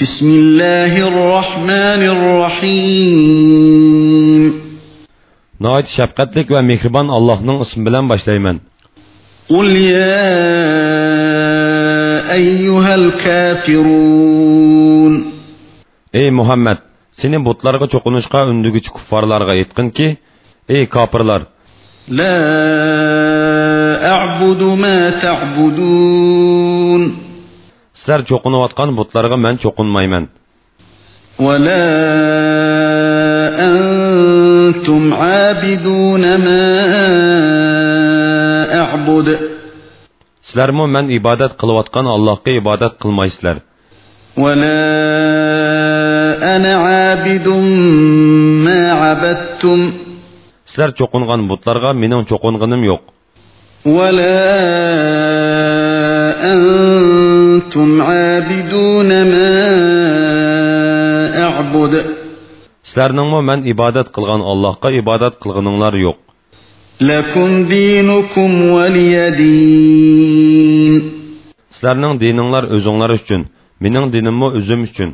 بسم الله الرحمن الرحيم Nəhayət şəfqətlik və mehriban Allah'ın ismi bilan başlayman. قل يا أيها الكافرون Ey Muhammed, seni butlarga çoqunuşqa ündügüç kuffarlarga aytqin ki, ey kafirlar, لا أعبد ما تعبدون sizlar cho'qinayotgan butlarga man cho'qinmayman. ولا أنتم عابدون ما أعبد. سلرمو من إبادة قلواتقان الله قي إبادة قلماي سلر ولا أنا عابد ما عبدتم. سلر چوقنغان بطلرغا منون چوقنغنم يوق ولا أنتم عابدون ما أعبد Sizlarningmi men ibadat qilgan Allohga ibadat qilganinglar yo'q. لكم دينكم ولي دين Sizlarning dininglar o'zinglar uchun, mening dinimmi o'zim uchun.